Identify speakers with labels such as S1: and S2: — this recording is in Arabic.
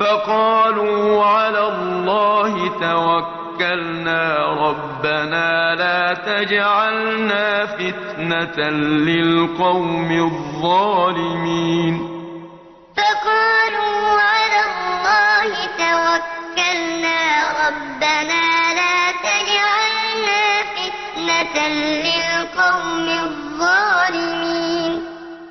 S1: فقالوا على الله توكلنا ربنا لا تجعلنا فتنة للقوم الظالمين.
S2: فقالوا على الله توكلنا ربنا لا تجعلنا فتنة للقوم الظالمين